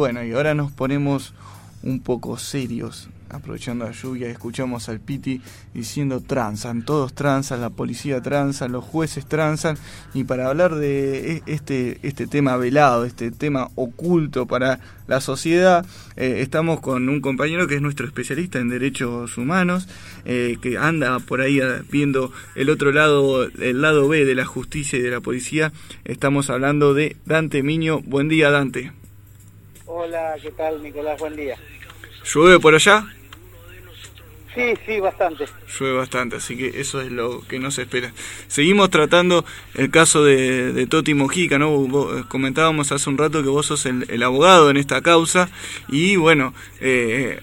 bueno, y ahora nos ponemos un poco serios aprovechando la lluvia, escuchamos al Piti diciendo transan, todos transan, la policía transa, los jueces transan, y para hablar de e, este, este tema velado, este tema oculto para la sociedad, eh, estamos con un compañero que es nuestro especialista en derechos humanos, eh, que anda por ahí eh, viendo el otro lado, el lado B de la justicia y de la policía. Estamos hablando de Dante Miño. Buen día, Dante. Hola, ¿qué tal, Nicolás? Buen día. ¿Llueve por allá? Sí, sí, bastante. Llueve bastante, así que eso es lo que no se espera. Seguimos tratando el caso de, de Toti Mojica, ¿no? comentábamos hace un rato que vos sos el, abogado en esta causa y bueno, eh,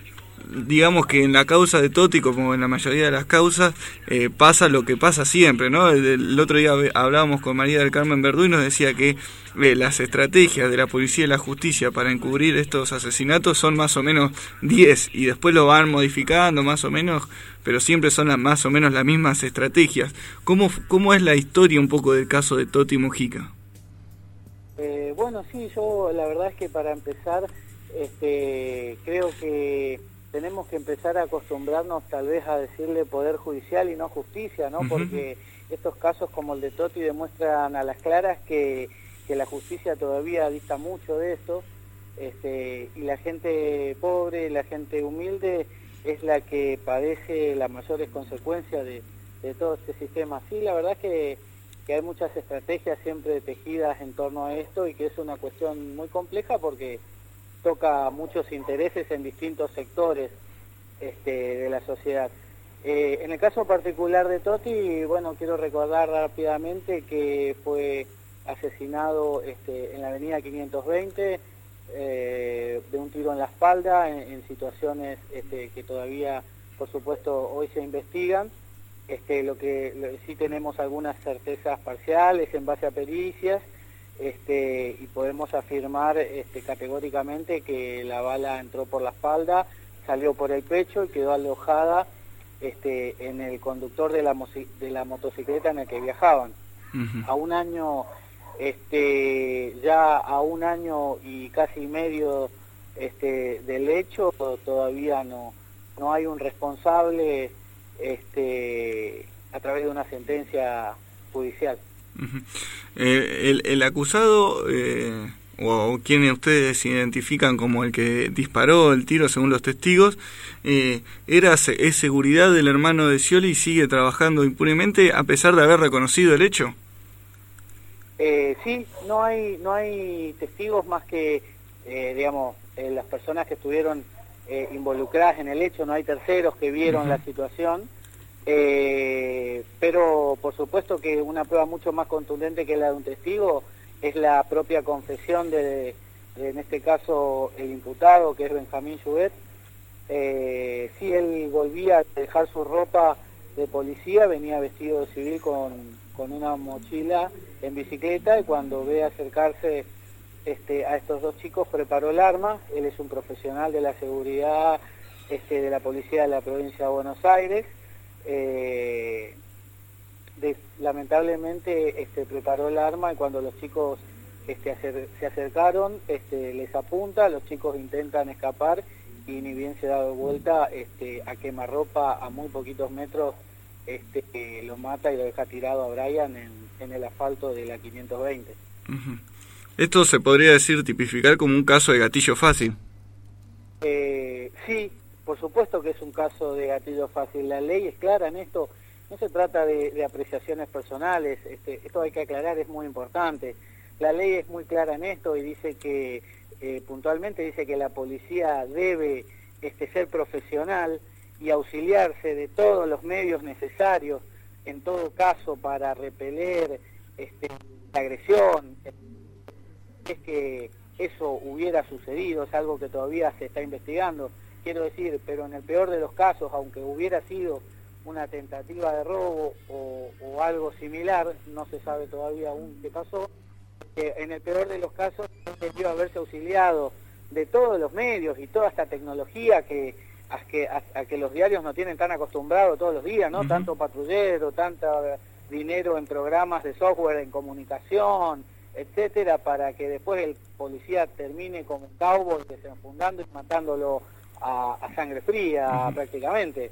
digamos que en la causa de Toti, como en la mayoría de las causas, eh, pasa lo que pasa siempre, ¿no? El, otro día hablábamos con María del Carmen Verdú y nos decía que eh, las estrategias de la policía y la justicia para encubrir estos asesinatos son más o menos 10 y después lo van modificando más o menos, pero siempre son las, más o menos las mismas estrategias. ¿Cómo, cómo es la historia un poco del caso de Toti Mojica? Eh, bueno, sí, yo la verdad es que para empezar, este, creo que tenemos que empezar a acostumbrarnos tal vez a decirle poder judicial y no justicia, ¿no? Porque estos casos como el de Toti demuestran a las claras que, que la justicia todavía dista mucho de esto, este, y la gente pobre, la gente humilde es la que padece las mayores consecuencias de, de todo este sistema. Sí, la verdad es que, que hay muchas estrategias siempre tejidas en torno a esto y que es una cuestión muy compleja porque toca muchos intereses en distintos sectores este, de la sociedad. Eh, en el caso particular de Toti, bueno, quiero recordar rápidamente que fue asesinado este, en la avenida 520 eh, de un tiro en la espalda en, situaciones este, que todavía, por supuesto, hoy se investigan. Este, lo que sí tenemos algunas certezas parciales en base a pericias este, y podemos afirmar este, categóricamente que la bala entró por la espalda, salió por el pecho y quedó alojada este, en el conductor de la, de la motocicleta en el que viajaban. A un año, este, ya a un año y casi medio este, del hecho, todavía no, no hay un responsable este, a través de una sentencia judicial. Eh, el, acusado, eh, o quienes ustedes identifican como el que disparó el tiro según los testigos, eh, era es seguridad del hermano de Scioli y sigue trabajando impunemente a pesar de haber reconocido el hecho. sí, no hay no hay testigos más que digamos las personas que estuvieron involucradas en el hecho, no hay terceros que vieron la situación. Eh, pero por supuesto que una prueba mucho más contundente que la de un testigo es la propia confesión de, en este caso, el imputado, que es Benjamín Jouet. Eh, si él volvía a dejar su ropa de policía, venía vestido de civil con, con una mochila en bicicleta y cuando ve acercarse este, a estos dos chicos preparó el arma. Él es un profesional de la seguridad este, de la policía de la provincia de Buenos Aires eh, lamentablemente este, preparó el arma y cuando los chicos este, se acercaron este, les apunta, los chicos intentan escapar y ni bien se da vuelta este, a quemarropa a muy poquitos metros este, lo mata y lo deja tirado a Brian en, el asfalto de la 520. Esto se podría decir tipificar como un caso de gatillo fácil. Eh, sí, por supuesto que es un caso de gatillo fácil. La ley es clara en esto. No se trata de, apreciaciones personales. Este, esto hay que aclarar, es muy importante. La ley es muy clara en esto y dice que, eh, puntualmente dice que la policía debe este, ser profesional y auxiliarse de todos los medios necesarios, en todo caso, para repeler este, la agresión. Es que eso hubiera sucedido, es algo que todavía se está investigando quiero decir, pero en el peor de los casos, aunque hubiera sido una tentativa de robo o, algo similar, no se sabe todavía aún qué pasó, en el peor de los casos debió haberse auxiliado de todos los medios y toda esta tecnología que a que, a, que los diarios no tienen tan acostumbrados todos los días, ¿no? Tanto patrullero, tanto dinero en programas de software, en comunicación, etcétera, para que después el policía termine como un cowboy desenfundando y matándolo a, sangre fría prácticamente.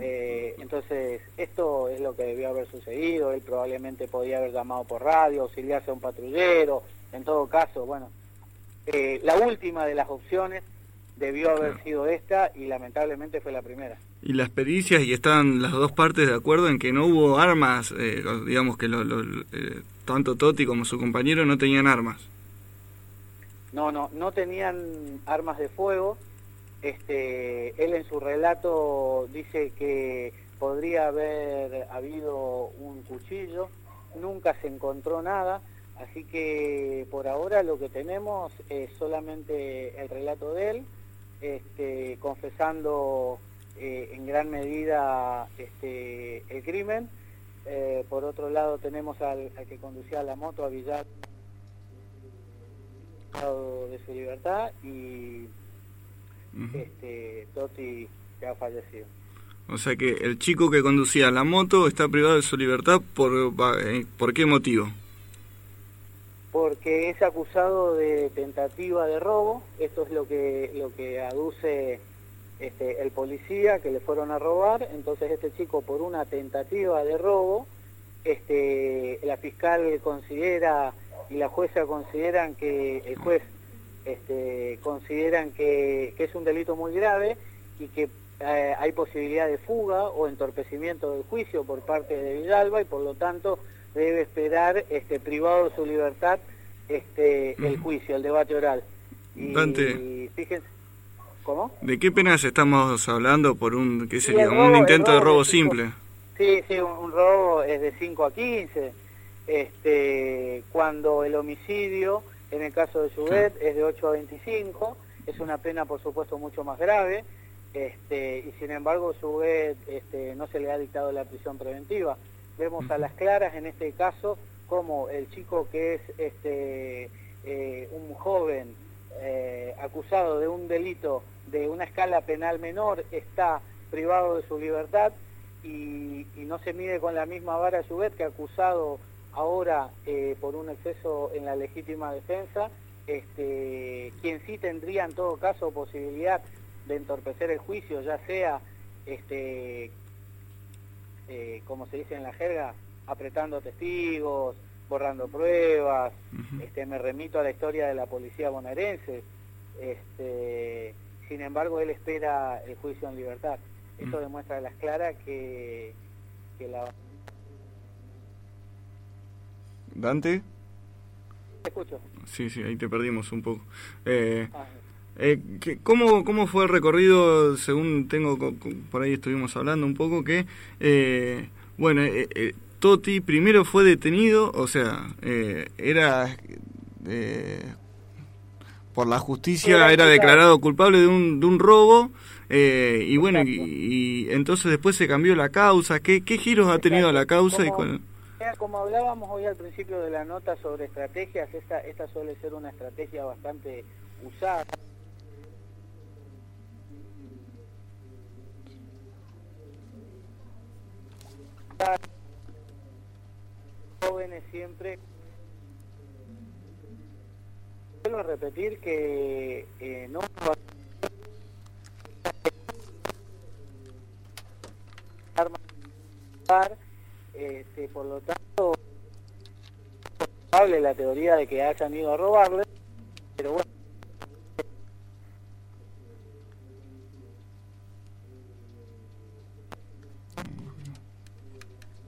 Eh, entonces, esto es lo que debió haber sucedido. Él probablemente podía haber llamado por radio, auxiliarse a un patrullero. En todo caso, bueno, eh, la última de las opciones debió haber sido esta y lamentablemente fue la primera. Y las pericias, y están las dos partes de acuerdo en que no hubo armas, eh, digamos que tanto Toti como su compañero no tenían armas. No, no, no tenían armas de fuego este, él en su relato dice que podría haber habido un cuchillo, nunca se encontró nada, así que por ahora lo que tenemos es solamente el relato de él, este, confesando eh, en gran medida este, el crimen. Eh, por otro lado tenemos al, que conducía la moto a Villar de su libertad y este, Totti que ha fallecido. O sea que el chico que conducía la moto está privado de su libertad por, eh, ¿por qué motivo? Porque es acusado de tentativa de robo, esto es lo que, lo que aduce este, el policía que le fueron a robar, entonces este chico por una tentativa de robo, este, la fiscal considera y la jueza consideran que el juez este, consideran que, es un delito muy grave y que eh, hay posibilidad de fuga o entorpecimiento del juicio por parte de Villalba y por lo tanto debe esperar este, privado de su libertad este, el juicio, el debate oral. Y, fíjense, ¿Cómo? ¿De qué penas estamos hablando por un, qué sería, un intento de robo simple? Sí, sí, un, robo es de 5 a 15. Este, cuando el homicidio en el caso de Juvet es de 8 a 25, es una pena por supuesto mucho más grave, este, y sin embargo Juvet este, no se le ha dictado la prisión preventiva. Vemos a las claras en este caso como el chico que es este, eh, un joven eh, acusado de un delito de una escala penal menor está privado de su libertad y, no se mide con la misma vara Juvet que acusado ahora eh, por un exceso en la legítima defensa, este, quien sí tendría en todo caso posibilidad de entorpecer el juicio, ya sea, este, eh, como se dice en la jerga, apretando testigos, borrando pruebas, este, me remito a la historia de la policía bonaerense, este, sin embargo él espera el juicio en libertad. Esto demuestra a las claras que, que la Dante. Te escucho. Sí, sí, ahí te perdimos un poco. Eh, ah. eh, ¿cómo, ¿Cómo fue el recorrido? Según tengo, por ahí estuvimos hablando un poco, que, eh, bueno, eh, Toti primero fue detenido, o sea, era, por la justicia, era, declarado culpable de un, de un robo, y bueno, y, entonces después se cambió la causa. ¿Qué, qué giros ha tenido la causa? y cuál? Como hablábamos hoy al principio de la nota sobre estrategias, esta, esta suele ser una estrategia bastante usada. jóvenes siempre quiero repetir que eh, no armar este, por lo tanto, la teoría de que hayan ido a robarle, pero bueno.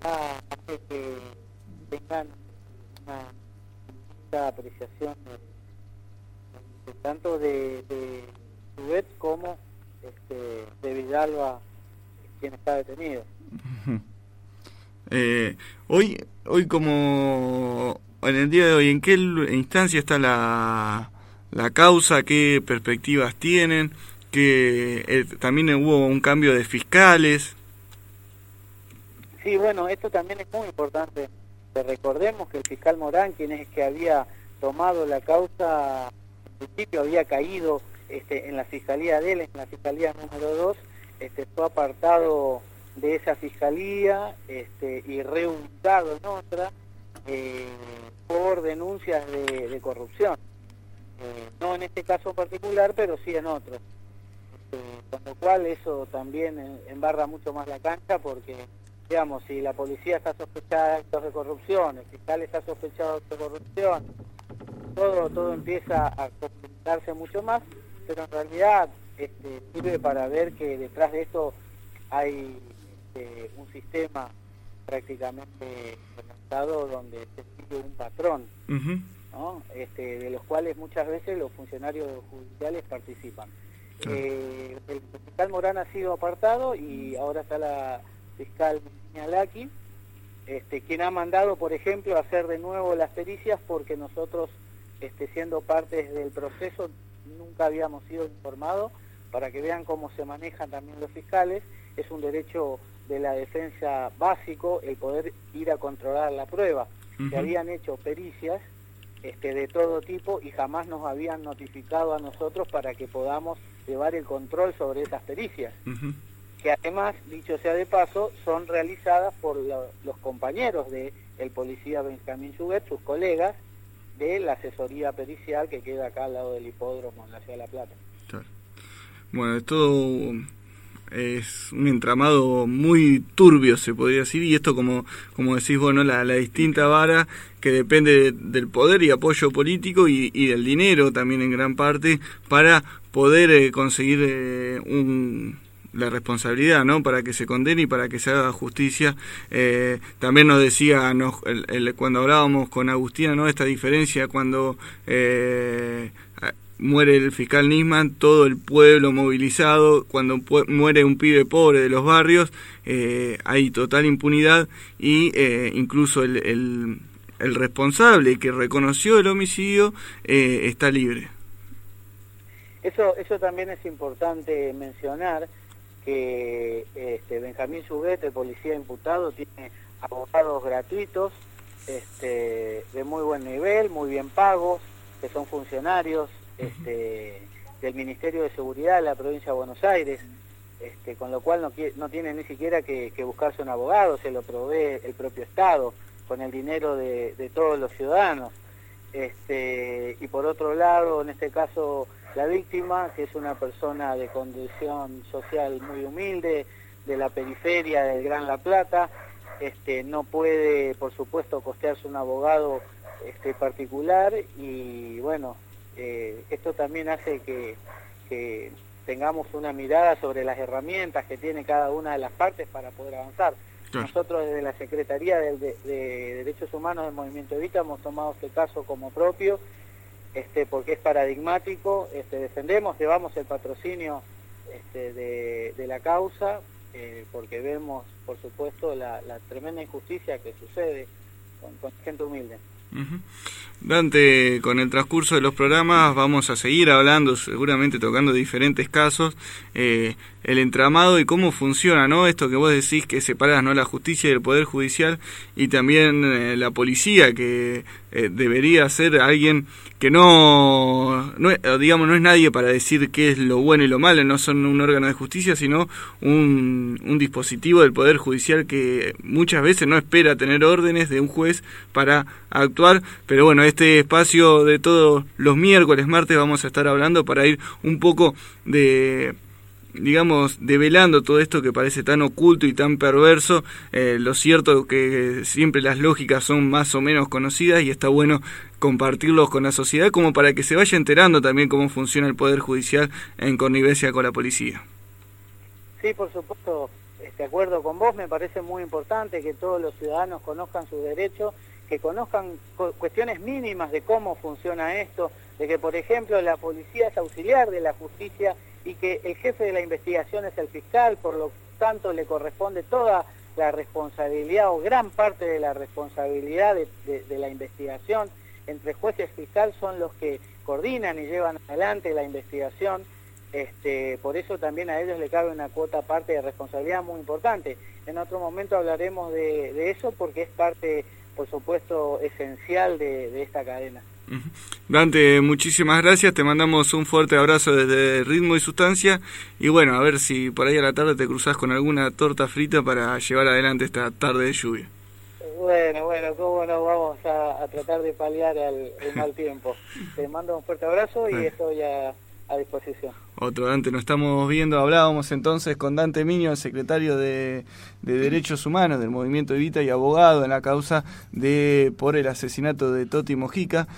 Ah, que tengan una, apreciación tanto de, de como este, de Villalba, quien está detenido. Eh, hoy, hoy como en el día de hoy, ¿en qué instancia está la, la causa? ¿Qué perspectivas tienen? que eh, también hubo un cambio de fiscales. Sí, bueno, esto también es muy importante. Recordemos que el fiscal Morán, quien es que había tomado la causa, al principio había caído este, en la fiscalía de él, en la fiscalía número 2, este, fue apartado de esa fiscalía este, y reubicado en otra, eh, por denuncias de, corrupción. Eh, no en este caso particular, pero sí en otros. con lo cual eso también embarra mucho más la cancha porque, digamos, si la policía está sospechada de actos de corrupción, el fiscal está sospechado de actos de corrupción, todo, todo empieza a complicarse mucho más, pero en realidad este, sirve para ver que detrás de esto hay este, un sistema prácticamente conectado donde se sigue un patrón, este, de los cuales muchas veces los funcionarios judiciales participan. Eh, el fiscal Morán ha sido apartado y ahora está la fiscal Miñalaki, este, quien ha mandado, por ejemplo, hacer de nuevo las pericias porque nosotros, este, siendo partes del proceso, nunca habíamos sido informados para que vean cómo se manejan también los fiscales. Es un derecho de la defensa básico el poder ir a controlar la prueba. Se habían hecho pericias este, de todo tipo y jamás nos habían notificado a nosotros para que podamos llevar el control sobre esas pericias. Que además, dicho sea de paso, son realizadas por los compañeros del el policía Benjamín Subet, sus colegas, de la asesoría pericial que queda acá al lado del hipódromo en la Ciudad de La Plata. Bueno, es todo es un entramado muy turbio, se podría decir, y esto como, como decís vos, la, la distinta vara que depende del poder y apoyo político y, del dinero también en gran parte para poder eh, conseguir eh, un, la responsabilidad, ¿no? Para que se condene y para que se haga justicia. Eh, también nos decía, nos, cuando hablábamos con Agustina, ¿no? Esta diferencia cuando eh, muere el fiscal Nisman, todo el pueblo movilizado, cuando muere un pibe pobre de los barrios, eh, hay total impunidad y eh, incluso el, el, el, responsable que reconoció el homicidio eh, está libre. Eso, eso también es importante mencionar que este, Benjamín Subet, el policía imputado, tiene abogados gratuitos este, de muy buen nivel, muy bien pagos, que son funcionarios este, del Ministerio de Seguridad de la provincia de Buenos Aires, este, con lo cual no, tiene ni siquiera que, buscarse un abogado, se lo provee el propio Estado, con el dinero de, todos los ciudadanos. Este, y por otro lado, en este caso, la víctima, que es una persona de condición social muy humilde, de la periferia del Gran La Plata, no puede, por supuesto, costearse un abogado este, particular y bueno, eh, esto también hace que, tengamos una mirada sobre las herramientas que tiene cada una de las partes para poder avanzar. Nosotros desde la Secretaría de, Derechos Humanos del Movimiento Evita hemos tomado este caso como propio, este, porque es paradigmático, este, defendemos, llevamos el patrocinio este, de, la causa, eh, porque vemos, por supuesto, la, tremenda injusticia que sucede con gente humilde. Dante, con el transcurso de los programas vamos a seguir hablando, seguramente tocando diferentes casos, eh, el entramado y cómo funciona, ¿no? Esto que vos decís que separas, ¿no? La justicia y el poder judicial y también eh, la policía, que eh, debería ser alguien que no, no, digamos, no es nadie para decir qué es lo bueno y lo malo, no son un órgano de justicia, sino un, un dispositivo del poder judicial que muchas veces no espera tener órdenes de un juez para actuar, pero bueno, este espacio de todos los miércoles, martes vamos a estar hablando para ir un poco de digamos, develando todo esto que parece tan oculto y tan perverso, eh, lo cierto que siempre las lógicas son más o menos conocidas y está bueno compartirlos con la sociedad como para que se vaya enterando también cómo funciona el Poder Judicial en connivencia con la policía. Sí, por supuesto, de acuerdo con vos, me parece muy importante que todos los ciudadanos conozcan sus derechos, que conozcan cuestiones mínimas de cómo funciona esto, de que, por ejemplo, la policía es auxiliar de la justicia y que el jefe de la investigación es el fiscal, por lo tanto le corresponde toda la responsabilidad o gran parte de la responsabilidad de, la investigación entre juez y fiscal son los que coordinan y llevan adelante la investigación. Este, por eso también a ellos le cabe una cuota parte de responsabilidad muy importante. En otro momento hablaremos de, eso porque es parte, por supuesto, esencial de esta cadena. Dante, muchísimas gracias, te mandamos un fuerte abrazo desde Ritmo y Sustancia y bueno, a ver si por ahí a la tarde te cruzas con alguna torta frita para llevar adelante esta tarde de lluvia. Bueno, bueno, cómo no vamos a, tratar de paliar al, el mal tiempo. Te mando un fuerte abrazo y estoy a, a disposición. Otro Dante, nos estamos viendo, hablábamos entonces con Dante Miño, el secretario de, de, Derechos Humanos del Movimiento Evita y abogado en la causa de por el asesinato de Toti Mojica.